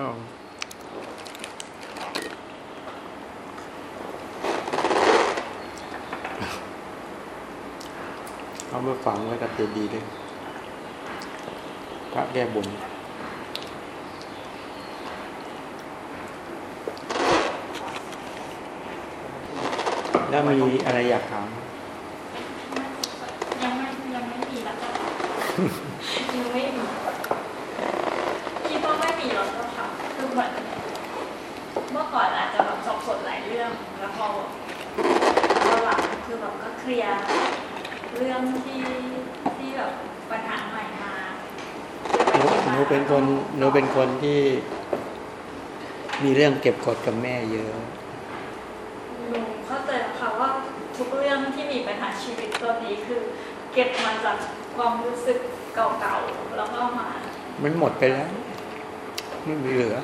เอาเอามาฝังไว้กับเจดีย์ด้วยพระแก้บนแล้วมีอะไรอยากถาม ยังไม่ยังไม่มีแล้วก็ยังไม่มีคิดว่าไม่มีแล้วก็ทำคือเหมือนเมื่อก่อนอาจจะแบบสับสนหลายเรื่อง แล้วพอตอนหลัง คือแบบก็เคลียร์เรื่องที่ที่แบบปัญหาใหม่มาหนูหนูเป็นคนหนูเป็นคนที่มีเรื่องเก็บกดกับแม่เยอะหนูเข้าใจแล้วค่ะว่าทุกเรื่องที่มีปัญหาชีวิตตอนนี้คือ เก็บมาจากความรู้สึกเก่าๆแล้วก็มา มันหมดไปแล้ว ไม่มีเหลือ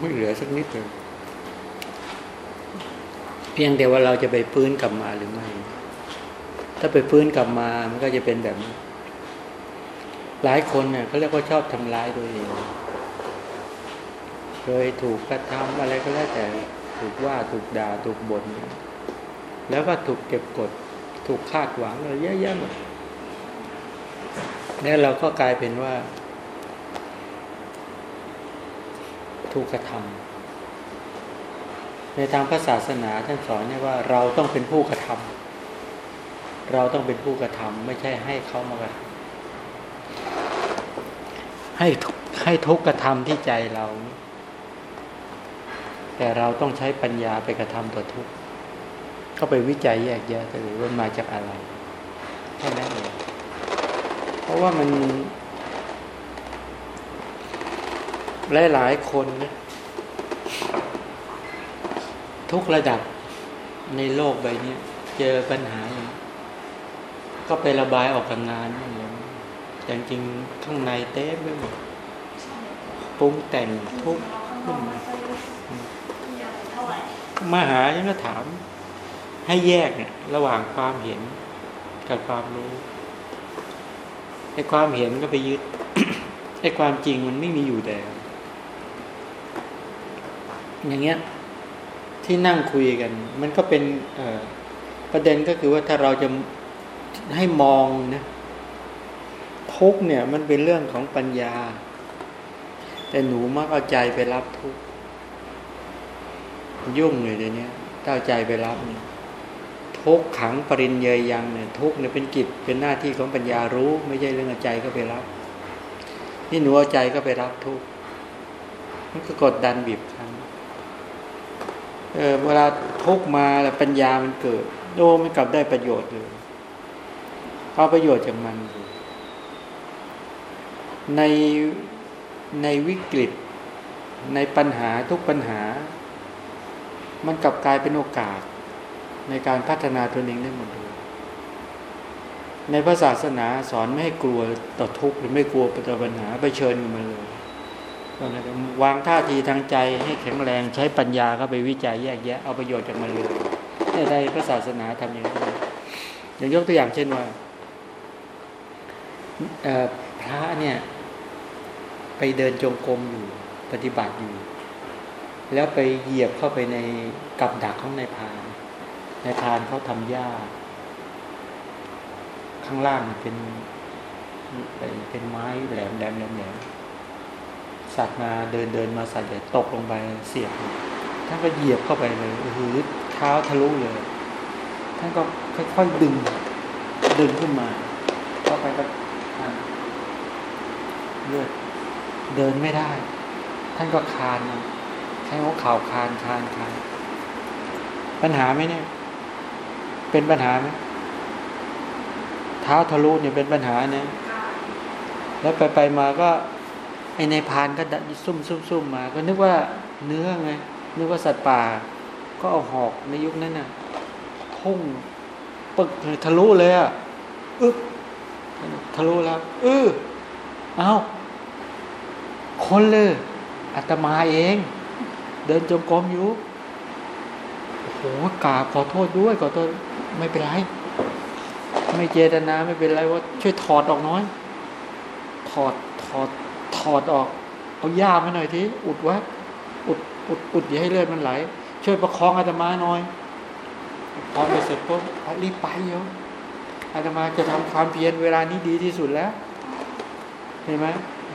ไม่เหลือสักนิดเลย เพียงแต่ว่าเราจะไปฟื้นกลับมาหรือไม่ ถ้าไปฟื้นกลับมามันก็จะเป็นแบบนี้หลายคนเนี่ยเขาเรียกว่าชอบทำร้ายตัวเองเคยถูกกระทำอะไรก็แล้วแต่ถูกว่าถูกด่าถูกบ่นแล้วก็ถูกเก็บกด ถูกคาดหวังอะไรเยอะแยะหมดแล้วเราก็กลายเป็นว่า ถูกกระทำ ในทางพระศาสนาท่านสอนเนี่ยว่าเราต้องเป็นผู้กระทำเราต้องเป็นผู้กระทำไม่ใช่ให้เขามากระทำให้ให้ทุกกระทำที่ใจเรา แต่เราต้องใช้ปัญญาไปกระทำต่อทุกเขาไปวิจัยแยกแยะเลยว่ามาจากอะไรแค่นั้นเองเพราะว่ามันหลายหลายคนนะ ทุกระดับในโลกใบนี้เจอปัญหาอย่างก็ไประบายออกกับงานอย่างจริงข้างในเต้ไปหมดปรุงแต่งทุกข์ข้างนอกไม่ค่อยมีอะไรเท่าหายังก็ถาม ให้แยกเนี่ย ระหว่างความเห็นกับความรู้ไอ้ความเห็นก็ไปยึดไอ้ความจริงมันไม่มีอยู่แต่อย่างเงี้ย ที่นั่งคุยกัน มันก็เป็นประเด็นก็คือว่าถ้าเราจะให้มองนะทุกเนี่ยมันเป็นเรื่องของปัญญา แต่หนูมักเอาใจไปรับทุกยุ่งเลยเดี๋ยวนี้ถ้าเอาใจไปรับเนี่ยทุกขังปริญเยยยังเนี่ยทุกเนี่ยเป็นกิจเป็นหน้าที่ของปัญญารู้ ไม่ใช่เรื่องเอาใจก็ไปรับ นี่หนูเอาใจก็ไปรับทุกมันก็กดดันบีบคั้น เออเวลาทุกมาแล้วปัญญามันเกิดโอ้มันกลับได้ประโยชน์เลยเอาประโยชน์จากมัน ในในวิกฤต ในปัญหาทุกปัญหา มันกลับกลายเป็นโอกาส ในการพัฒนาตนเองได้หมดเลยในพระศาสนาสอนไม่ให้กลัวต่อทุกข์หรือไม่กลัวต่อปัญหาไปเชิญมันเลย วางท่าทีทางใจให้แข็งแรงใช้ปัญญาเข้าไปวิจัยแยกแยะเอาประโยชน์จากมันเลยเนี่ได้พระศาสนาทำอย่างนี้อย่างยกตัวอย่างเช่นว่าพระเนี่ย ไปเดินจงกรมอยู่ปฏิบัติอยู่ แล้วไปเหยียบเข้าไปในกับดักของนายพานนายพานเขาทำหญ้า ข้างล่างเป็นเป็นเป็นไม้แหลมแหลมแหลมแหลม สัตว์มาเดินเดินมาสัตว์ใหญ่ตกลงไปเสียบท่านก็เหยียบเข้าไปเลยโอ้โหเท้าทะลุเลย ท่านก็ค่อยๆดึง ดึงขึ้นมา เข้าไปก็เลือดเดินไม่ได้ ท่านก็คานใช้หัวเข่าคานคานคานปัญหาไหมเนี่ย เป็นปัญหาไหมเท้าทะลุเนี่ยเป็นปัญหาเนี่ยแล้วไปไปมาก็ ไอในพานก็ดันซุ่มซุ่มซุ่มมา ก็นึกว่าเนื้อไงนึกว่าสัตว์ป่า ก็เอาหอกในยุคนั้นน่ะพุ่งปึกทะลุเลยอะอึ๊บทะลุแล้วเออเอาคนเลยอาตมาเอง เดินจงกรมอยู่โอ้โหกราบขอโทษด้วยขอโทษไม่เป็นไร ไม่เจตนาไม่เป็นไรว่าช่วยถอดออกน้อย ถอดถอด ถอดออก เอาหญ้ามาหน่อยทีอุดไว้อุดอุดอุดอย่าให้เลือดมันไหล ช่วยประคองอาตมาหน่อยพอไปเสร็จปุ๊บรีบไปเยอะอาตมาจะทำความเพียรเวลานี้ดีที่สุดแล้ว เห็นไหม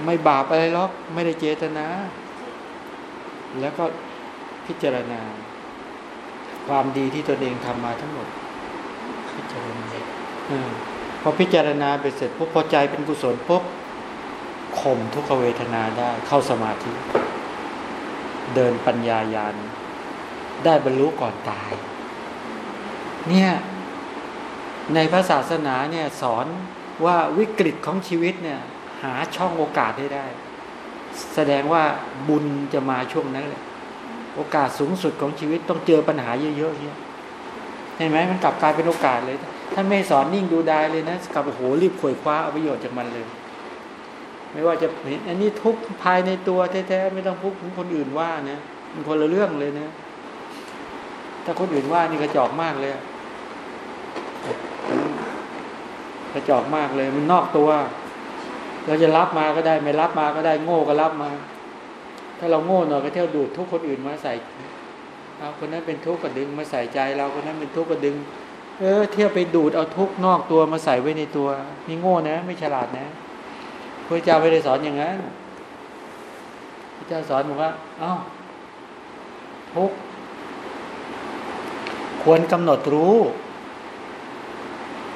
ไม่บาปอะไรหรอกไม่ได้เจตนา แล้วก็พิจารณา ความดีที่ตนเองทำมาทั้งหมด พิจารณาอพอพิจารณาไปเสร็จปุ๊บพอใจเป็นกุศลปุ๊บ ข่มทุกขเวทนาได้เข้าสมาธิ เดินปัญญายานได้บรรลุก่อนตาย เนี่ย ในพระศาสนาเนี่ยสอนว่าวิกฤตของชีวิตเนี่ย หาช่องโอกาสได้ได้ แสดงว่าบุญจะมาช่วงนั้นแหละโอกาสสูงสุดของชีวิตต้องเจอปัญหาเยอะๆเนี่ยเห็นไหมมันกลับกลายเป็นโอกาสเลยท่านไม่สอนนิ่งดูได้เลยนะกลับโอ้โหรีบขวยคว้าเอาประโยชน์จากมันเลย ไม่ว่าจะเห็นอันนี้ทุกภายในตัวแท้ๆไม่ต้องพุกถึงคนอื่นว่านะมันคนละเรื่องเลยนะ ถ้าคนอื่นว่านี่กระจอกมากเลยกระจอกมากเลย มันนอกตัว เราจะรับมาก็ได้ ไม่รับมาก็ได้โง่ก็รับมา ถ้าเราโง่หน่อยก็เที่ยวดูดทุกคนอื่นมาใส่เอาคนนั้นเป็นทุกข์ก็ดึงมาใส่ใจเราคนนั้นเป็นทุกข์ก็ดึง เออ เที่ยวไปดูดเอาทุกข์นอกตัวมาใส่ไว้ในตัวนี่โง่นะ ไม่ฉลาดนะ พระเจ้าไม่ได้สอนอย่างนั้นพระเจ้าสอนบอกว่า เอ้าทุกควรกำหนดรู้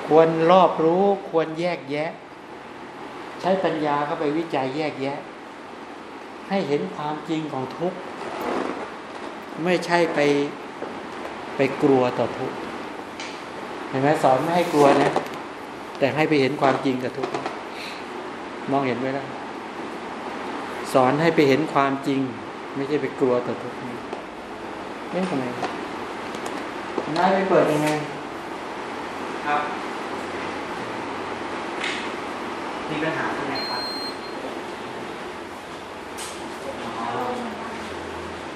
ควรรอบรู้ ควรแยกแยะ ใช้ปัญญาเข้าไปวิจัยแยกแยะ ให้เห็นความจริงของทุกข์ ไม่ใช่ไปไปกลัวต่อทุกข์เห็นไหมสอนไม่ให้กลัวนะ แต่ให้ไปเห็นความจริงกับทุกข์ มองเห็นไหมล่ะสอนให้ไปเห็นความจริง ไม่ใช่ไปกลัวต่อทุกข์เอ๊ะทำไมนายไปเปิดยังไง ครับ มีปัญหาตรงไหนครับ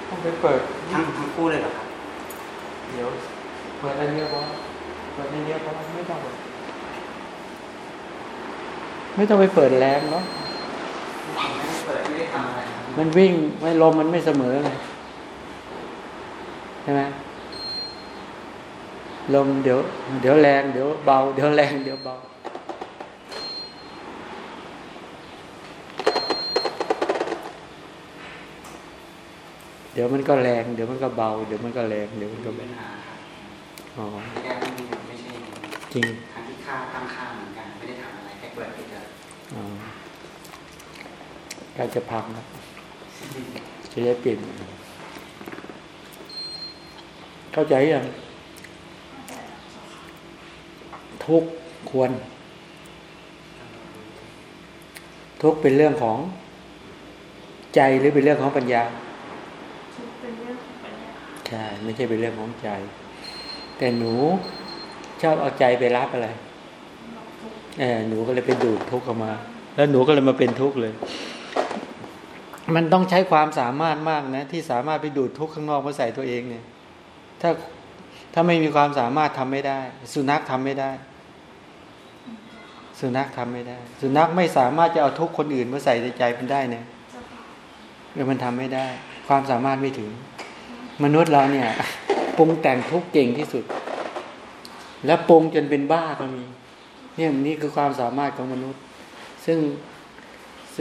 ต้องไปเปิดทั้งทั้งคู่เลยเหรอครับ เดี๋ยว เปิดอะไรเยอะพอเปิดอะไรเยอะพอไม่ต้องเปิด ไม่ต้องไปเปิดแรงเนาะผมไม่ได้เปิดไม่ได้ทำอะไรครับมันวิ่งไม่ลมมันไม่เสมอเลยใช่ไหมลมเดี๋ยว เดี๋ยวแรงเดี๋ยวเบา เดี๋ยวแรงเดี๋ยวเบาเดี๋ยวมันก็แรง เดี๋ยวมันก็เบา เดี๋ยวมันก็แรง เดี๋ยวมันก็มีเบาปัญหาครับอ๋อแก้ไม่มีไม่ใช่จริงทางที่ค่าตั้งค่าเหมือนกัน ไม่ได้ทำอะไรแค่เปิดเฉยอ๋อ ใกล้จะพังแล้วจะได้เปลี่ยนเข้าใจยังทุกข์ควร ทุกข์เป็นเรื่องของใจหรือเป็นเรื่องของปัญญาทุกข์เป็นเรื่องของปัญญาใช่ไม่ใช่เป็นเรื่องของใจ แต่หนูชอบเอาใจไปรับอะไรเราทุกข์เออหนูก็เลยไปดูดทุกข์ออกมา แล้วหนูก็เลยมาเป็นทุกข์เลย มันต้องใช้ความสามารถมากนะ ที่สามารถไปดูดทุกข์ข้างนอกมาใส่ตัวเองเนี่ย ถ้าถ้าไม่มีความสามารถทำไม่ได้ สุนัขทำไม่ได้ สุนัขทำไม่ได้ สุนัขไม่สามารถจะเอาทุกคนอื่นมาใส่ในใจมันได้เนี่ยเออมันทำไม่ได้ ความสามารถไม่ถึง มนุษย์เราเนี่ยปรุงแต่งทุกเก่งที่สุด และปรุงจนเป็นบ้าก็มี เนี่ยนี่คือความสามารถของมนุษย์ ซึ่ง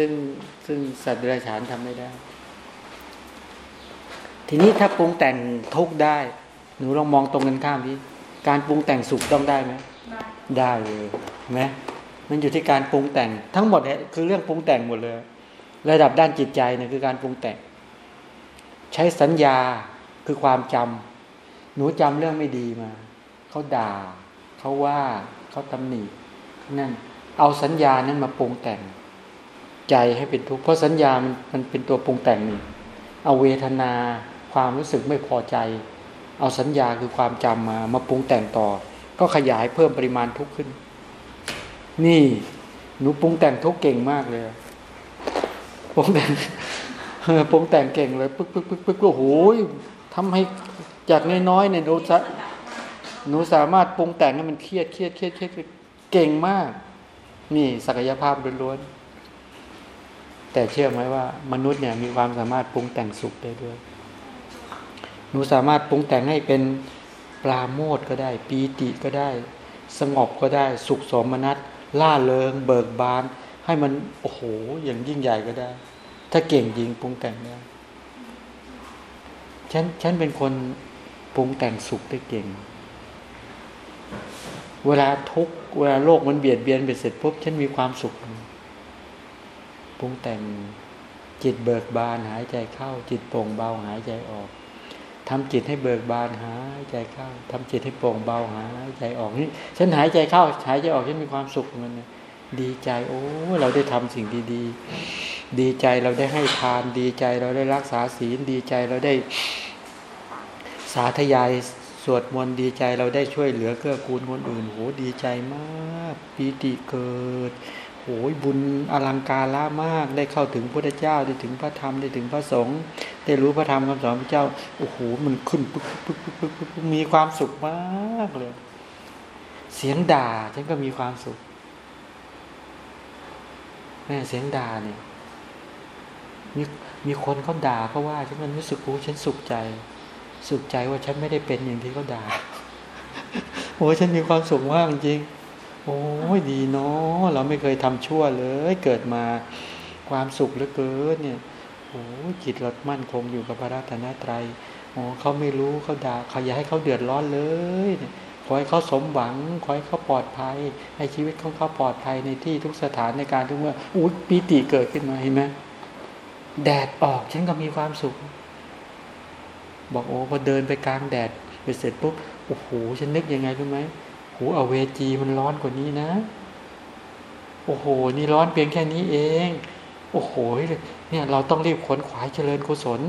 ซึ่งซึ่งสัตว์เดรัจฉานทำไม่ได้ ทีนี้ถ้าปรุงแต่งทุกข์ได้ หนูลองมองตรงกันข้ามที่การปรุงแต่งสุขต้องได้ไหมได้ได้เลยเห็นไหมมันอยู่ที่การปรุงแต่งทั้งหมดเนี่ยคือเรื่องปรุงแต่งหมดเลย ระดับด้านจิตใจเนี่ยคือการปรุงแต่ง ใช้สัญญาคือความจำหนูจำเรื่องไม่ดีมาเขาด่าเขาว่าเขาตำหนินั่นเอาสัญญานั้นมาปรุงแต่ง ใจให้เป็นทุกข์เพราะสัญญามันมันเป็นตัวปรุงแต่งนึ่งเอาเวทนาความรู้สึกไม่พอใจ เอาสัญญาคือความจำมา มาปรุงแต่งต่อ ก็ขยายเพิ่มปริมาณทุกข์ขึ้น นี่หนูปรุงแต่งทุกข์เก่งมากเลยปรุงแต่งเออปรุงแต่งเก่งเลยปึ๊กปึ๊กปึ๊กปึ๊กโอ้โหทำให้จากน้อยๆเนี่ยหนูสะหนูสามารถปรุงแต่งให้มันเครียดเครียดเครียดเครียดเก่งมาก นี่ศักยภาพล้วน แต่เชื่อไหมว่ามนุษย์เนี่ยมีความสามารถปรุงแต่งสุขได้ด้วย หนูสามารถปรุงแต่งให้เป็นปลาโมดก็ได้ ปีติก็ได้ สงบก็ได้ สุขสมนัตล่าเริง เบิกบาน ให้มันโอ้โหอย่างยิ่งใหญ่ก็ได้ ถ้าเก่งจริงปรุงแต่งได้ฉันฉันเป็นคนปรุงแต่งสุขได้เก่ง เวลาทุกเวลาโลกมันเบียดเบียนไปเสร็จปุ๊บฉันมีความสุข ปรุงแต่งจิตเบิกบานหายใจเข้า จิตโปร่งเบาหายใจออกทำจิตให้เบิกบานหายใจเข้าทำจิตให้โปร่งเบาหายใจออกนี่ฉันหายใจเข้าหายใจออกฉันมีความสุขมันดีใจโอ้เราได้ทำสิ่งดีๆ ดีใจเราได้ให้ทานดีใจเราได้รักษาศีลดีใจเราได้สาธยายสวดมนต์ดีใจเราได้ช่วยเหลือเกื้อกูลคนอื่นโหดีใจมากปีติเกิด โหยบุญอลังการละมาก ได้เข้าถึงพระเจ้าได้ถึงพระธรรมได้ถึงพระสงฆ์ได้รู้พระธรรมคำสอนพระเจ้าโอ้โหมันขึ้นปึ๊กปึ๊กปึ๊กปึ๊กปึ๊กมีความสุขมากเลย เสียงด่าฉันก็มีความสุขแม่เสียงด่าเนี่ยมีมีคนเขาด่าเขาว่าฉันมันรู้สึกโอ้ฉันสุขใจ สุขใจว่าฉันไม่ได้เป็นอย่างที่เขาด่าโอ้ฉันมีความสุขมากจริง โอ้ยดีเนาะเราไม่เคยทำชั่วเลย เกิดมาความสุขเหลือเกินเนี่ยโอ้จิตเรามั่นคงอยู่กับพระรัตนตรัยโอ้เขาไม่รู้เขาด่าเขาอย่าให้เขาเดือดร้อนเลยเนี่ยขอให้เขาสมหวังขอให้เขาปลอดภัย ให้ชีวิตของเขาปลอดภัยในที่ทุกสถานในการทุกเมื่ออุ้ยปีติเกิดขึ้นมาเห็นไหมแดดออกฉันก็มีความสุข บอกโอ้พอเดินไปกลางแดดไปเสร็จปุ๊บโอ้โหฉันนึกยังไงรู้ไหม หเอาเวจีมันร้อนกว่านี้นะ โอ้โห นี่ร้อนเพียงแค่นี้เอง โอ้โห เนี่ยเราต้องรีบขวนขวายเจริญกุศล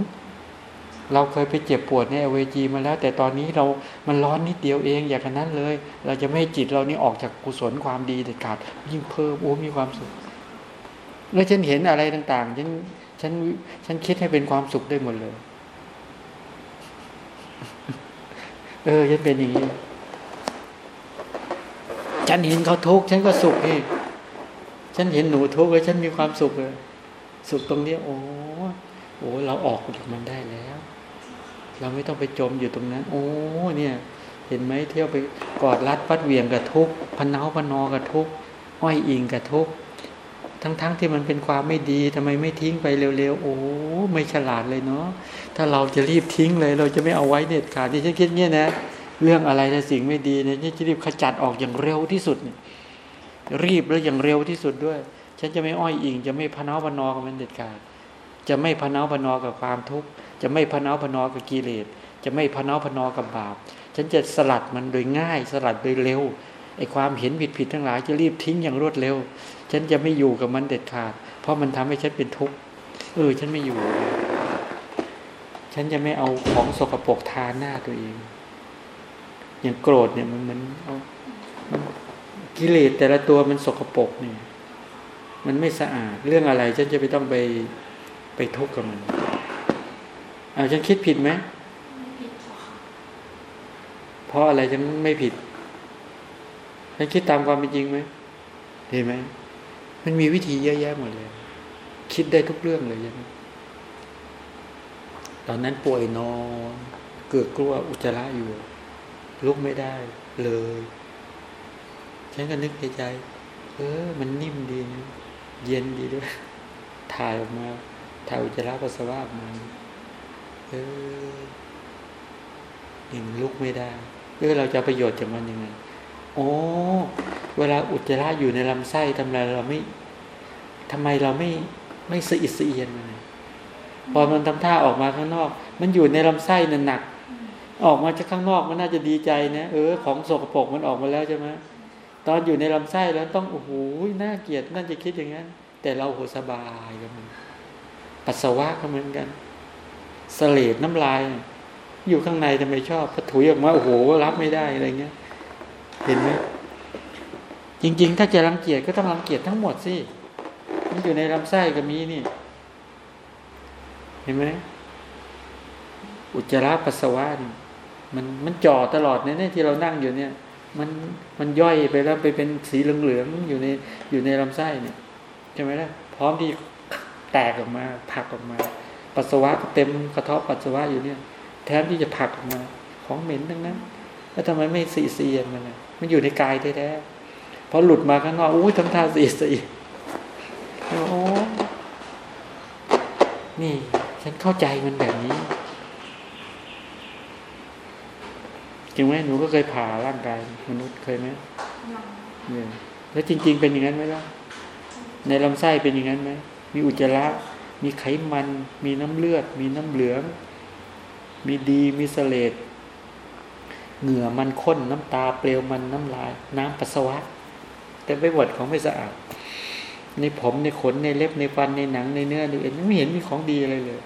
เราเคยไปเจ็บปวดในเวจีมาแล้ว แต่ตอนนี้เรา มันร้อนนิดเดียวเอง อย่างนั้นเลย เราจะไม่จิตเรานี่ออกจากกุศลความดีเด็ดขาด ยิ่งเพิ่มโอ้มีความสุข เมื่อฉันเห็นอะไรต่าง ๆ ฉัน ฉัน ฉันคิดให้เป็นความสุขได้หมดเลย เออ ฉันเป็นอย่างนี้ ฉันเห็นเขาทุกข์ฉันก็สุขเองฉันเห็นหนูทุกข์แล้วฉันมีความสุขเลยสุขตรงนี้โอ้โอ้เราออกจากมันได้แล้ว เราไม่ต้องไปจมอยู่ตรงนั้น โอ้เนี่ย เห็นไหมเที่ยวไปกอดรัดปัดเวียงกับทุกข์พันเนาพันนอกับทุกข์ห้อยอิงกับทุกข์ทั้งๆทที่มันเป็นความไม่ดีทำไมไม่ทิ้งไปเร็วๆ โอ้ไม่ฉลาดเลยเนาะถ้าเราจะรีบทิ้งเลย เราจะไม่เอาไว้เด็ดขาดที่ฉันคิดเงี้ยนะ เรื่องอะไรนะสิ่งไม่ดีเนี่ยฉันจะรีบขจัดออกอย่างเร็วที่สุด รีบแล้วอย่างเร็วที่สุดด้วย ฉันจะไม่อ้อยอิง จะไม่พนาพนอกับมันเด็ดขาดจะไม่พนาพนอกับความทุกข์ จะไม่พนาพนอกับกิเลส จะไม่พนาพนอกับบาป ฉันจะสลัดมันโดยง่าย สลัดโดยเร็วไอ้ความเห็นผิดผิดทั้งหลายจะรีบทิ้งอย่างรวดเร็ว ฉันจะไม่อยู่กับมันเด็ดขาด เพราะมันทำให้ฉันเป็นทุกข์ เออ ฉันไม่อยู่ ฉันจะไม่เอาของสกปรกทาหน้าตัวเอง อย่างโกรธเนี่ยมันมันเอากิเลสแต่ละตัวมันสกปรกเนี่ย มันไม่สะอาดเรื่องอะไร ฉันจะไปต้องไปไปทุกข์กับมันเอาฉันคิดผิดไหมเพราะอะไรฉันไม่ผิดฉันคิดตามความเป็นจริงไหมเห็นไหมมันมีวิธีเยอะแยะหมดเลย คิดได้ทุกเรื่องเลยใช่ไหมตอนนั้นป่วยนอนเกิดกลัวอุจจาระอยู่ ลุกไม่ได้เลย ฉันก็นึกในใจ เออ มันนิ่มดีนะเย็นดีด้วย ถ่ายออกมา ถ่ายอุจจาระปัสสาวะออกมาเออยังลุกไม่ได้เออเราจะประโยชน์จากมันยังไงโอ้เวลาอุจจาระอยู่ในลำไส้ทำไมเราไม่ทำไมเราไม่ไม่สะอิดสะเอียนมันพอมันทำท่าออกมาข้างนอก มันอยู่ในลำไส้นั่นหนัก ออกมาจากข้างนอกมันน่าจะดีใจนะเออของโสกปรกมันออกมาแล้วใช่ไหมตอนอยู่ในลำไส้แล้วต้องโอ้โหน่าเกลียดน่าจะคิดอย่างนั้น แต่เราโหสบายกับมันปัสสาวะก็เหมือนกันสเลดน้ำลาย อยู่ข้างในทำไมชอบพอถุยออกมาโอ้โหรับไม่ได้อะไรเงี้ย เห็นไหมจริง ๆ ถ้าจะรังเกียจก็ต้องรังเกียจทั้งหมดสิมันอยู่ในลำไส้ก็มีนี่ เห็นไหมอุจจาระปัสสาวะนี่ มันมันจ่อตลอดเนี่ยที่เรานั่งอยู่เนี่ย มันมันย่อยไปแล้วไปเป็นสีเหลืองๆอยู่ในอยู่ในลำไส้เนี่ยใช่ไหมล่ะพร้อมที่แตกออกมาผลักออกมา ปัสสาวะเต็มกระเทาะปัสสาวะอยู่เนี่ย แทนที่จะผลักออกมา ของเหม็นทั้งนั้น แล้วทำไมไม่สีเสียนมันนะมันอยู่ในกายแท้ๆพอหลุดมาข้างนอกอุ้ยทำท่าสีสีโอ้นี่ ฉันเข้าใจมันแบบนี้จ ริงไหมหนูก็เคยผ่าร่างกายมนุษย์เคยไหมยังเนี่ยแล้วจริง ๆ เป็นอย่างนั้นไหมล่ะในลำไส้เป็นอย่างนั้นไหมมีอุจจาระมีไขมัน มีน้ำเลือด มีน้ำเหลือง มีดีมีเสลดเหงื่อมันข้นน้ำตาเปลวมันน้ำลาย น้ำปัสสาวะ แต่ไม่หวดของไม่สะอาดในผมในขนในเล็บในฟันในหนังในเนื้อในเอ็นไม่เห็นมีของดีอะไรเลย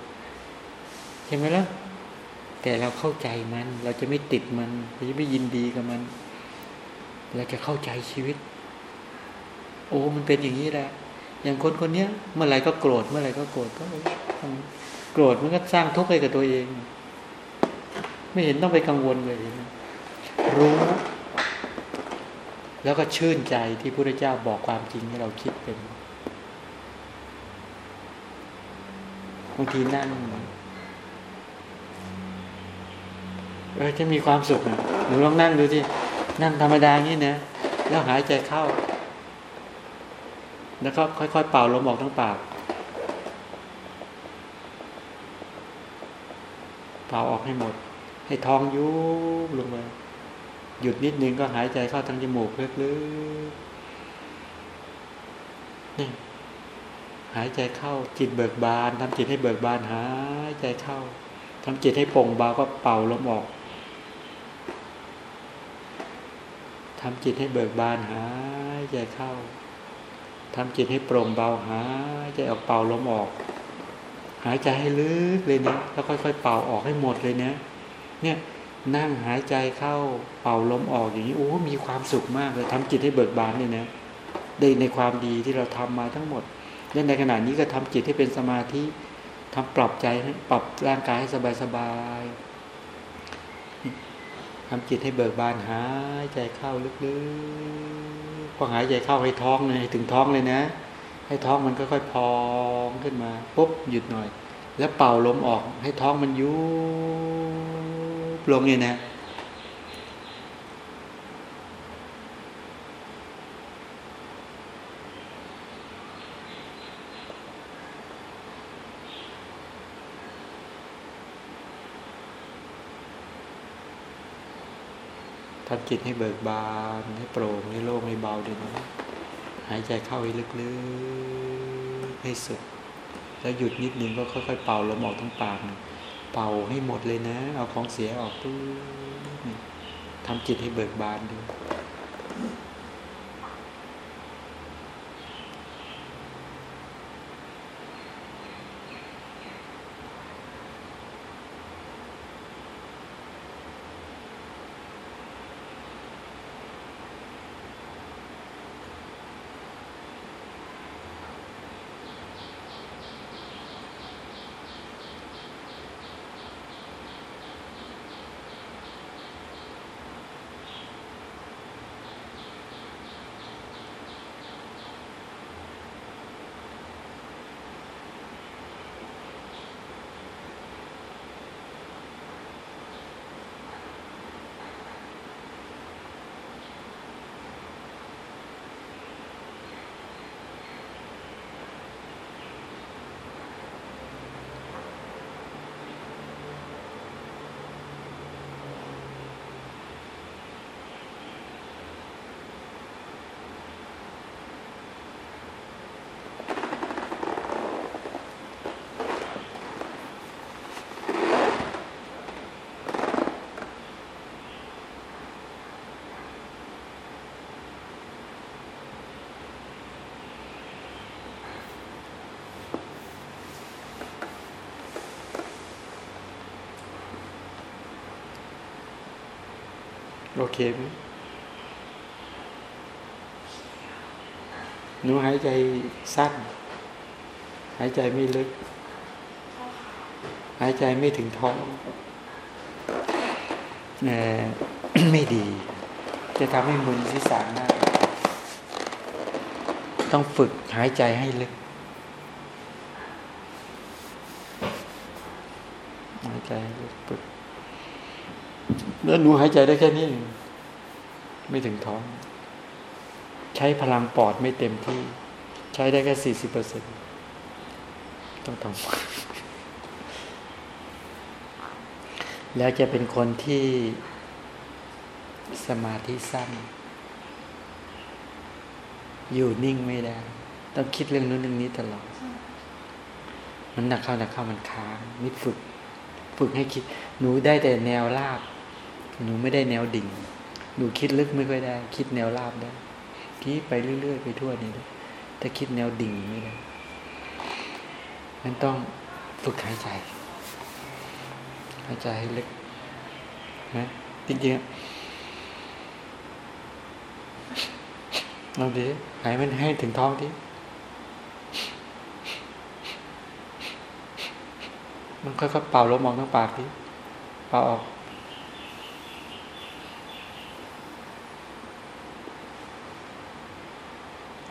ใช่ไหมล่ะ แต่เราเข้าใจมัน เราจะไม่ติดมันเราจะไม่ยินดีกับมัน เราจะเข้าใจชีวิต โอ้มันเป็นอย่างนี้แหละ อย่างคนคนเนี้ย เมื่อไหร่ก็โกรธเมื่อไหร่ก็โกรธก็โกรธมันก็สร้างทุกข์ให้กับตัวเอง ไม่เห็นต้องไปกังวลเลยนะรู้ แล้วก็ชื่นใจที่พระเจ้าบอกความจริงให้เราคิดเป็นบางทีนั่ง เออจะมีความสุขหนูลองนั่งดูที่นั่งธรรมดาอย่างนี้นะแล้วหายใจเข้า แล้วก็ค่อยๆเป่าลมออกทั้งปาก เป่าออกให้หมด ให้ท้องยุบลงไปหยุดนิดนึงก็หายใจเข้าทางจมูกลึกๆนี่หายใจเข้าจิตเบิกบานทำจิตให้เบิกบานหายใจเข้าทำจิตให้โปร่งเบาก็เป่าลมออก ทำจิตให้เบิกบานหายใจเข้าทำจิตให้โปร่งเบาหายใจออกเป่าลมออก หายใจให้ลึกเลยนะแล้วค่อยๆเป่าออกให้หมดเลยนะเนี่ยนั่งหายใจเข้าเป่าลมออกอย่างนี้โอ้มีความสุขมากเลยทำจิตให้เบิกบานเนี่ยนะได้ในความดีที่เราทำมาทั้งหมดและในขณะนี้ก็ทำจิตให้เป็นสมาธิทำปรับใจปรับร่างกายให้สบายๆ ทำจิตให้เบิกบานหายใจเข้าลึกๆพอหายใจเข้าให้ท้องเลยถึงท้องเลยนะ ให้ท้องมันค่อยๆพองขึ้นมาปุ๊บหยุดหน่อย แล้วเป่าลมออก ให้ท้องมันยุบลงเนี่ยนะ จิตให้เบิกบาน ให้โปร่งให้โล่งให้เบาดีนะหายใจเข้าให้ลึกๆให้สุด แล้วหยุดนิดนึงก็ค่อยๆเป่าลมออกทั้งปากนะเป่าให้หมดเลยนะ เอาของเสียออกตู้ทำจิตให้เบิกบานดู โอาเข็มหนูหายใจสั้น หายใจไม่ลึก หายใจไม่ถึงท้องไม่ดี จะทำให้มึนที่สามได้ต้องฝึกหายใจให้ลึก หายใจลึกฝึก แล้วหนูหายใจได้แค่นี้ไม่ถึงท้อง ใช้พลังปอดไม่เต็มที่ ใช้ได้แค่สี่สิบเปอร์เซ็นต้องทำแล้วจะเป็นคนที่สมาธิสั้น อยู่นิ่งไม่ได้ ต้องคิดเรื่องนู้นเรื่องนี้ตลอด มันหนักเข้าหนักเข้ามันค้างนี่ฝึก ฝึกให้คิด หนูได้แต่แนวราบ หนูไม่ได้แนวดิ่ง หนูคิดลึกไม่ค่อยได้ คิดแนวราบได้คิดไปเรื่อยๆไปทั่วนี่แต่คิดแนวดิ่งไม่ได้มันต้องฝึกหายใจหายใจให้ลึกนะจริงๆลองดิหายมันให้ถึงท้องที่มันค่อยๆเป่าลมออกทั้งปากที่เป่าออก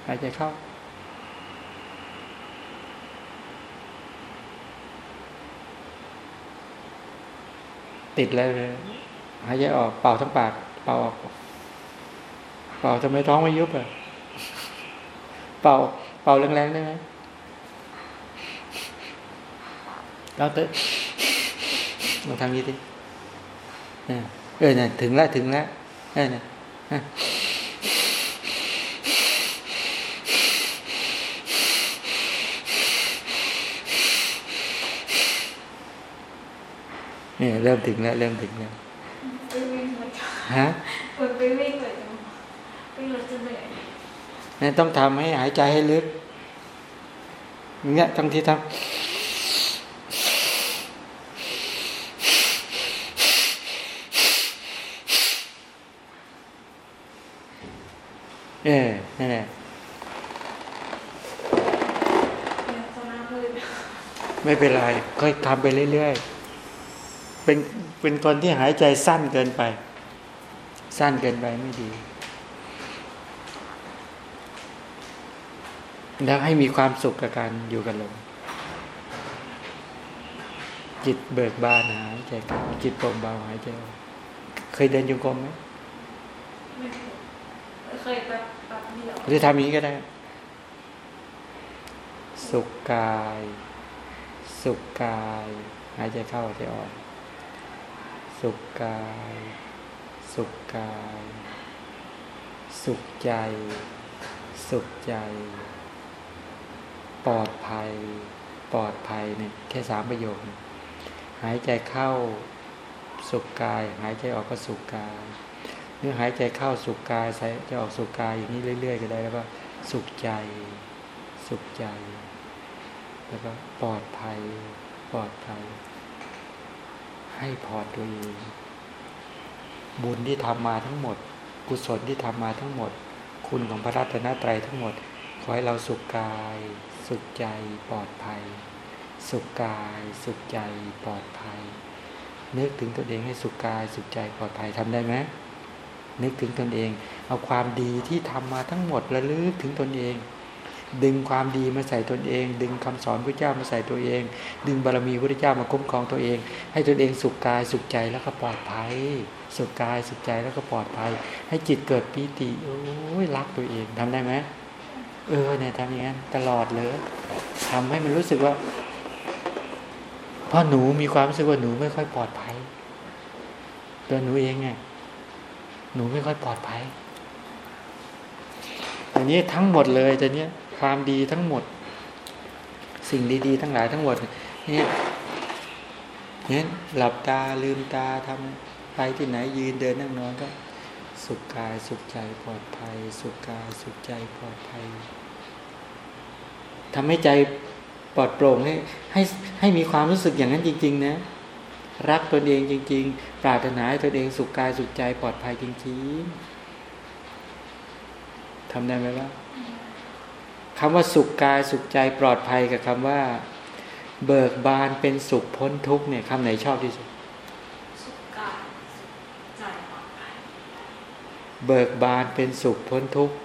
หายใจเข้า ติดเลยหายใจออกเป่าทั้งปาก เป่าออกเป่าทำไมท้องไม่ยุบอะเป่า เป่าแรงๆได้ไหมเราเตะลองทำยี่ดิเออเนี่ยถึงแล้วถึงแล้วเออเนี่ย เนี่ย เริ่มถึงแล้วเริ่มถึงแล้วไปวิ่งเลยจ้ะฮะเปิดไปวิ่งเลยจ้ะวิ่งรถจะเหนื่อยเนี่ยต้องทำให้หายใจให้ลึกอย่างเงี้ยทั้งที่ทำเออนั่นแหละเนี่ยจะหน้ามืดไม่เป็นไรค่อยทำไปเรื่อยๆ เป็นเป็นคนที่หายใจสั้นเกินไป สั้นเกินไปไม่ดี แล้วให้มีความสุขกับการอยู่กับลมจิตเบิกบานหายใจเข้าจิตโปร่งเบาหายใจออกเคยเดินจงกรมไหมไม่เคยเคยแบบแบบเดียวหรือทำอย่างนี้ก็ได้ สุขกาย สุขกาย หายใจเข้าหายใจออก สุขกาย สุขกาย สุขใจ สุขใจ ปลอดภัย ปลอดภัยเนี่ยแค่สามประโยคเนี่ยหายใจเข้าสุขกาย หายใจออกก็สุขกายหรือหายใจเข้าสุขกายใส่จะออกสุขกายอย่างนี้เรื่อย ๆ ก็ได้แล้วก็สุขใจ สุขใจ แล้วก็ปลอดภัย ปลอดภัย ให้พอตัวเองบุญที่ทำมาทั้งหมด กุศลที่ทำมาทั้งหมด คุณของพระรัตนตรัยทั้งหมด ขอให้เราสุขกาย สุขใจปลอดภัย สุขกาย สุขใจปลอดภัย นึกถึงตนเองให้สุขกาย สุขใจปลอดภัยทำได้ไหมนึกถึงตนเอง เอาความดีที่ทำมาทั้งหมดระลึกถึงตนเอง ดึงความดีมาใส่ตนเอง ดึงคำสอนพระเจ้ามาใส่ตัวเอง ดึงบารมีพระเจ้ามาคุ้มครองตัวเอง ให้ตนเองสุขกายสุขใจแล้วก็ปลอดภัย สุขกายสุขใจแล้วก็ปลอดภัย ให้จิตเกิดปีติโอ้ยรักตัวเองทำได้ไหมเออเนี่ยทำอย่างนั้นตลอดเลยทำให้มันรู้สึกว่าพราะหนูมีความรู้สึกว่าหนูไม่ค่อยปลอดภัยตัวหนูเองไงหนูไม่ค่อยปลอดภัยอันนี้ทั้งหมดเลยแต่เนี้ย ความดีทั้งหมด สิ่งดี ๆ ทั้งหลายทั้งหมดเนี่ยเนี่ยหลับตาลืมตาทำไปที่ไหนยืนเดินนั่งนอนก็ สุขกายสุขใจปลอดภัย สุขกายสุขใจปลอดภัยทำให้ใจปลอดโปร่งให้ให้ให้มีความรู้สึกอย่างนั้นจริง ๆ นะรักตนเองจริง ๆ ปรารถนาให้ตนเองสุขกายสุขใจปลอดภัยจริง ๆทำได้ไหมล่ะ คำว่าสุขกายสุขใจปลอดภัยกับคำว่า เบิกบานเป็นสุขพ้นทุกข์เนี่ยคำไหนชอบที่สุดสุขกายสุขใจปลอดภัยเบิกบานเป็นสุขพ้นทุกข์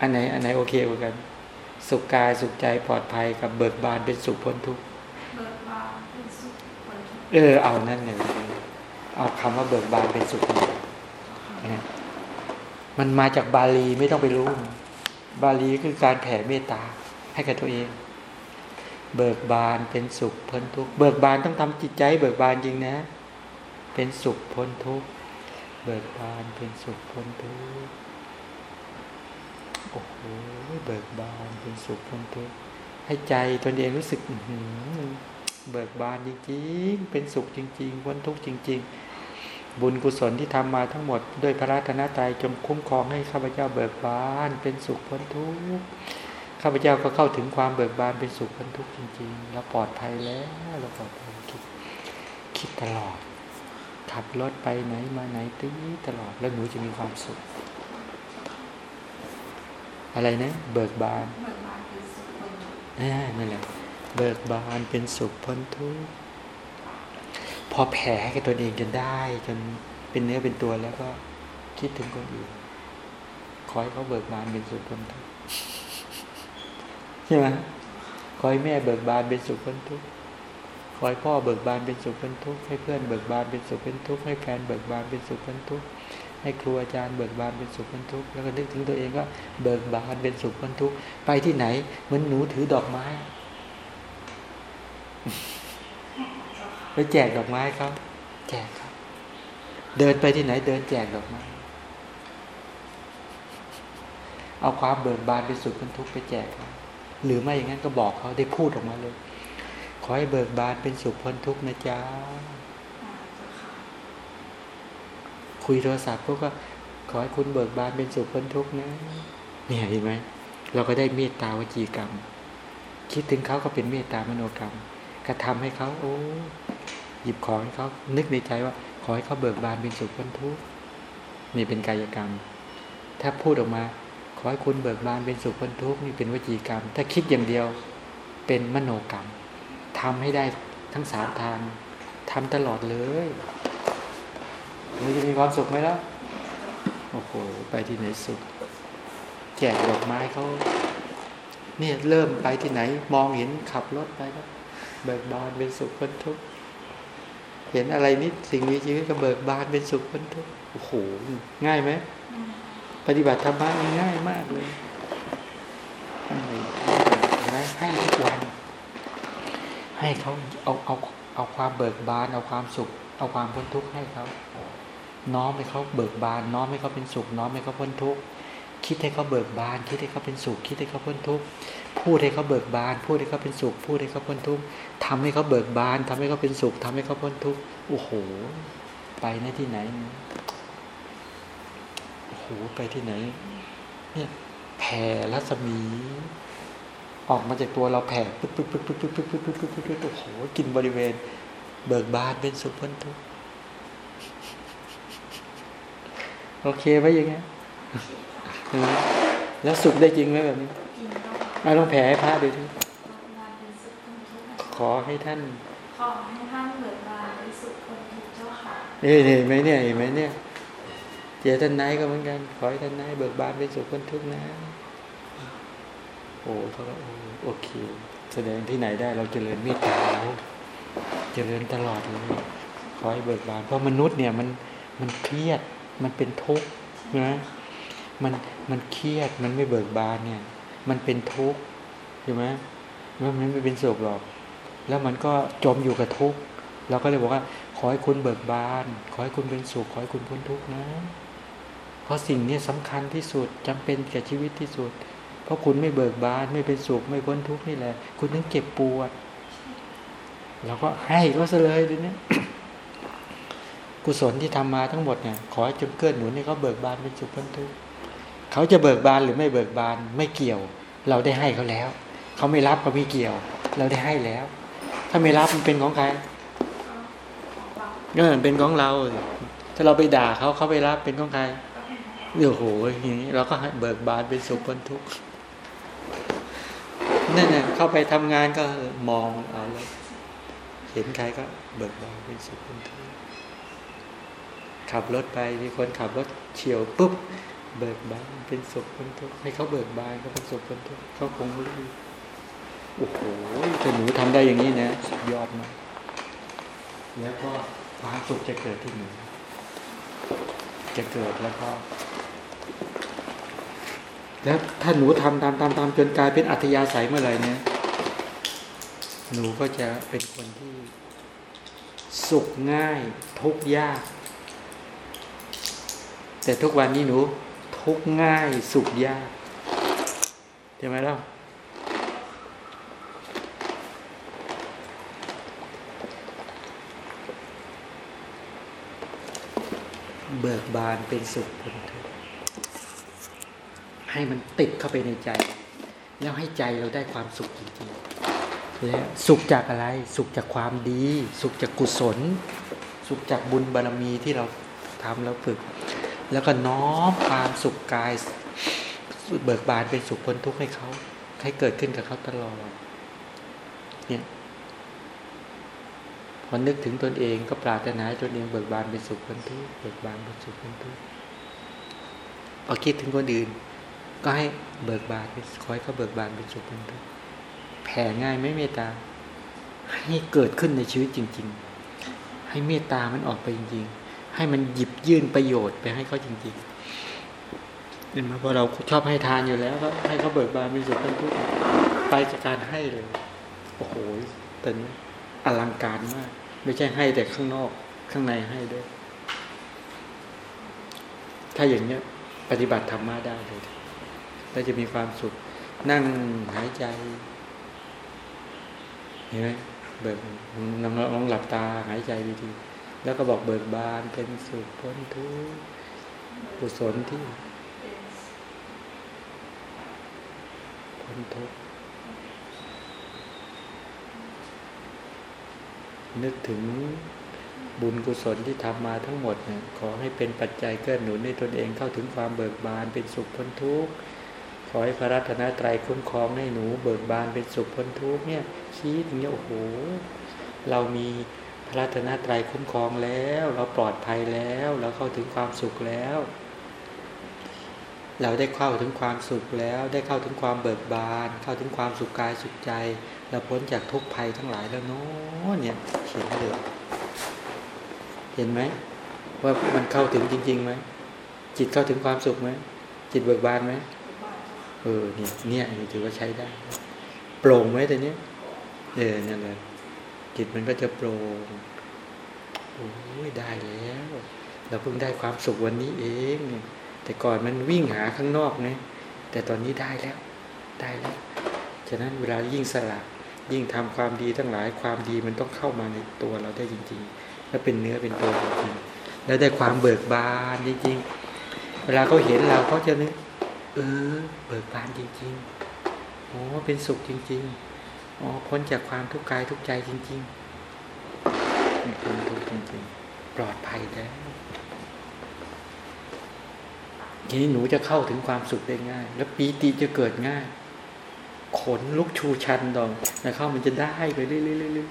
อันไหนอันไหนโอเคกว่ากัน สุขกายสุขใจปลอดภัยกับเบิกบานเป็นสุขพ้นทุกข์ เบิกบานเออ เอานั่นเนี่ยเอาคำว่าเบิกบานเป็นสุขเนี่ยมันมาจากบาลีไม่ต้องไปรู้ บาลีคือการแผ่เมตตาให้กับตัวเอง เบิกบานเป็นสุขพ้นทุกข์เบิกบานต้องทำจิตใจ เบิกบานจริงนะ เป็นสุขพ้นทุกข์เบิกบานเป็นสุขพ้นทุกข์โอ้โหเบิกบานเป็นสุขพ้นทุกข์ให้ใจตนเองรู้สึกเบิกบานจริงๆ เป็นสุขจริง ๆ พ้นทุกข์จริง ๆ บุญกุศลที่ทำมาทั้งหมดด้วยพระราชนตรัยจงคุ้มครองให้ข้าพเจ้าเบิกบานเป็นสุขพ้นทุกข์ข้าพเจ้าก็เข้าถึงความเบิกบานเป็นสุขพ้นทุกข์จริงๆเราปลอดภัยแล้วเราปลอดภัยคิดคิดตลอด ขับรถไปไหนมาไหนตีตลอดแล้วหนูจะมีความสุข อะไรนะ เบิกบานเหมือนมาคือสุขคนอ่านั่นแหละเบิกบานเป็นสุขพ้นทุกข์ พอแผ่ให้กับตนเองจนได้ จนเป็นเนื้อเป็นตัวแล้วก็คิดถึงคนอื่นขอให้เขาเบิกบานเป็นสุขพ้นทุกข์ใช่ไหมขอให้แม่เบิกบานเป็นสุขพ้นทุกข์ขอให้พ่อเบิกบานเป็นสุขพ้นทุกข์ให้เพื่อนเบิกบานเป็นสุขพ้นทุกข์ให้แฟนเบิกบานเป็นสุขพ้นทุกข์ให้ครูอาจารย์เบิกบานเป็นสุขพ้นทุกข์แล้วก็นึกถึงตัวเองก็เบิกบานเป็นสุขพ้นทุกข์ไปที่ไหนเหมือนหนูถือดอกไม้ ไปแจกดอกไม้เขาแจกครับ เดินไปที่ไหน เดินแจกดอกไม้ เอาความเบิกบานเป็นสุขเป็นทุกข์ไปแจกเขาหรือไม่อย่างนั้นก็บอกเขาได้พูดออกมาเลย ขอให้เบิกบานเป็นสุขพ้นทุกข์นะจ๊ะคุยโทรศัพท์พวกก็ขอให้คุณเบิกบานเป็นสุขพ้นทุกข์นะ เนี่ยเห็นไหมเราก็ได้เมตตาวจีกรรม คิดถึงเขาก็เป็นเมตตามโนกรรม กระทำให้เขาโอ้หยิบของให้เขานึกในใจว่า ขอให้เขาเบิกบานเป็นสุขพ้นทุกข์นี่เป็นกายกรรม ถ้าพูดออกมา ขอให้คุณเบิกบานเป็นสุขพ้นทุกข์นี่เป็นวจีกรรม ถ้าคิดอย่างเดียวเป็นมโนกรรมทำให้ได้ทั้งสามทางทำตลอดเลยมันจะมีความสุขไหมล่ะโอ้โหไปที่ไหนสุขแจกดอกไม้เขาเนี่ยเริ่มไปที่ไหน มองเห็นขับรถไปแล้ว เบิกบานเป็นสุขพ้นทุกข์เห็นอะไรนิดสิ่งมีชีวิตก็เบิกบานเป็นสุขพ้นทุกข์โอ้โหง่ายไหมปฏิบัติธรรมะนี่ง่ายมากเลยให้ให้ทุกวันให้เขาเอาเอาเอาความเบิกบาน เอาความสุข เอาความพ้นทุกข์ให้เขาน้อมให้เขาเบิกบาน น้อมให้เขาเป็นสุข น้อมให้เขาพ้นทุกข์คิดให้เขาเบิกบาน คิดให้เขาเป็นสุข คิดให้เขาพ้นทุกข์พูดให้เขาเบิกบาน พูดให้เขาเป็นสุข พูดให้เขาพ้นทุกข์ ทำให้เขาเบิกบานทำให้เขาเป็นสุขทำให้เขาพ้นทุกข์โอ้โห ไปในที่ไหนโอ้โหไปที่ไหน เนี่ยแผ่รัศมี ออกมาจากตัวเราแผ่ปึ๊บปึ๊บปึ๊บปึ๊บปึ๊บปึ๊บปึ๊บปึ๊บปึ๊บปึ๊บโอ้โหกินบริเวณ เบิกบานเป็นสุขพ้นทุกข์โอเคไหมยังไงแล้วสุขได้จริงไหมแบบนี้จริงก็เอาลองแผ่ให้พระดูที ข์ขอให้ท่าน ขอให้ท่านเบิกบานเป็นสุขคนทุกข์เจ้าค่ะเอ้ยเห็นไหมเนี่ยเห็นไหมเนี่ยเจอท่านนายก็เหมือนกัน ขอให้ท่านนายเบิกบานเป็นสุขพ้นทุกข์นะโอ้เขาก็โอ้โอเค แสดงที่ไหนได้เราเจริญเมตตาเราเจริญตลอดเลยขอให้เบิกบาน เพราะมนุษย์เนี่ยมันมันเครียดมันเป็นทุกข์นะมันมันเครียดมันไม่เบิกบานเนี่ย มันเป็นทุกข์ใช่ไหมมันไม่เป็นสุขหรอก แล้วมันก็จมอยู่กับทุกข์เราก็เลยบอกว่า ขอให้คุณเบิกบาน ขอให้คุณเป็นสุข ขอให้คุณพ้นทุกข์นะ เพราะสิ่งนี้สำคัญที่สุดจำเป็นแก่ชีวิตที่สุด เพราะคุณไม่เบิกบานไม่เป็นสุขไม่พ้นทุกข์นี่แหละ คุณต้องเจ็บปวดเราก็ให้ก็ซะเลยทีนี้กุศลที่ทำมาทั้งหมดเนี่ยขอให้จงเกื้อหนุนให้เขาเบิกบานเป็นสุขพ้นทุกข์เขาจะเบิกบานหรือไม่เบิกบานไม่เกี่ยว เราได้ให้เขาแล้ว เขาไม่รับก็ไม่เกี่ยว เราได้ให้แล้ว ถ้าไม่รับมันเป็นของใครงเราเออเป็นของเรา ถ้าเราไปด่าเขาเขาไปรับเป็นของใครเป็นของเราโหอย่างนี้เราก็เบิกบานเป็นสุขพ้นทุกข์นั่นน่ะเข้าไปทำงานก็มองเอาเลยเห็นใครก็เบิกบานเป็นสุขพ้นทุกข์ขับรถไปมีคนขับรถเฉียวปุ๊บเบิกบานเป็นสุขพ้นทุกข์ให้เขาเบิกบานเขาเป็นสุขพ้นทุกข์เขาคงรู้ โอ้โหถ้าหนูทำได้อย่างนี้นะสุดยอดมากแล้วก็ความสุขจะเกิดที่หนูจะเกิดแล้วก็ แล้วถ้าหนูทำตามตามตามจนกลายเป็นอัธยาศัยเมื่อไหร่เนี่ยหนูก็จะเป็นคนที่ สุขง่ายทุกยาก แต่ทุกวันนี้หนู ทุกง่ายสุขยากใช่ไหมล่ะ เบิกบานเป็นสุขพ้นทุกข์ให้มันติดเข้าไปในใจ แล้วให้ใจเราได้ความสุขจริงๆและสุขจากอะไร สุขจากความดี สุขจากกุศล สุขจากบุญบารมีที่เราทำแล้วฝึก แล้วก็น้อมความสุขกายเบิกบานเป็นสุขพ้นทุกข์ให้เขา ให้เกิดขึ้นกับเขาตลอดเนี่ย อนึกถึงตนเองก็ปรารถนาให้ตนเองเบิกบานเป็นสุขพ้นทุกข์เบิกบานเป็นสุขพ้นทุกข์พอคิดถึงคนอื่น ก็ให้เบิกบานเป็นคอยเขาเบิกบานเป็นสุขพ้นทุกข์แผ่ง่ายไม่เมตตา ให้เกิดขึ้นในชีวิตจริง ๆ ให้เมตตามันออกไปจริง ๆ ให้มันหยิบยื่นประโยชน์ไปให้เขาจริงๆเห็นไหมพอเราชอบให้ทานอยู่แล้วก็ให้เขาเบิกบานเป็นสุขพ้นทุกข์ไปจากการให้เลยโอ้โหแต่นี้อลังการมาก ไม่ใช่ให้แต่ข้างนอก ข้างในให้ด้วย ถ้าอย่างเนี้ย ปฏิบัติธรรมะได้เลยเราจะมีความสุข นั่งหายใจเห็นไหมเบิกลองลองหลับตาหายใจดีๆแล้วก็บอกเบิกบานเป็นสุขพ้นทุกข์กุศลที่พ้นทุกข์ นึกถึงบุญกุศลที่ทำมาทั้งหมดเนี่ยขอให้เป็นปัจจัยเกื้อหนุนในตนเองเข้าถึงความเบิกบานเป็นสุขพ้นทุกข์ขอให้พระรัตนตรัยคุ้มครองให้หนูเบิกบานเป็นสุขพ้นทุกข์เนี่ยคิดเงี้ยโอ้โหเรามีพระรัตนตรัยคุ้มครองแล้ว เราปลอดภัยแล้ว เราเข้าถึงความสุขแล้ว เราได้เข้าถึงความสุขแล้ว ได้เข้าถึงความเบิกบาน เข้าถึงความสุขกายสุขใจ เราพ้นจากทุกภัยทั้งหลายแล้วเนาะเนี่ยเขียนเลยเห็นไหมว่ามันเข้าถึงจริงๆไหมจิตเข้าถึงความสุขไหมจิตเบิกบานไหมเออเนี่ยเนี่ยถือว่าใช้ได้โปร่งไหมแต่เนี้ยเออเนี่ยเลยจิตมันก็จะโปร่งโอ้ยได้แล้ว เราเพิ่งได้ความสุขวันนี้เองเนี่ย แต่ก่อนมันวิ่งหาข้างนอกไงแต่ตอนนี้ได้แล้วได้แล้วฉะนั้นเวลายิ่งสละยิ่งทำความดีทั้งหลายความดีมันต้องเข้ามาในตัวเราได้จริงๆ แล้วเป็นเนื้อเป็นตัวจริงๆแล้วได้ความเบิกบานจริงๆ เวลาเขาเห็นเราเขาจะนึกเออ เบิกบานจริงๆโอ้เป็นสุขจริงๆอ๋อพ้นจากความทุกข์กายทุกใจจริงๆเป็นทุกข์จริงๆ ปลอดภัยแล้ว ทีนี้หนูจะเข้าถึงความสุขได้ง่าย แล้วปีติจะเกิดง่าย ขนลุกชูชันดองนะเข้ามันจะได้ไปเรื่อย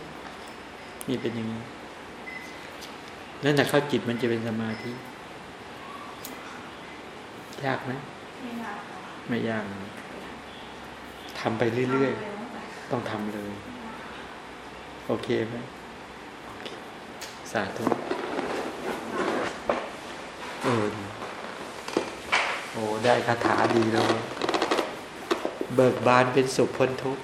ๆนี่เป็นอย่างนี้นั่นแต่เข้าจิตมันจะเป็นสมาธิยากไหมไม่ยากค่ะไม่ยากทำไปเรื่อยๆต้องทำเลย โอเคไหมโอเคสาธุเออดี โอ้ได้คาถาดีแล้ว เบิกบานเป็นสุขพ้นทุกข์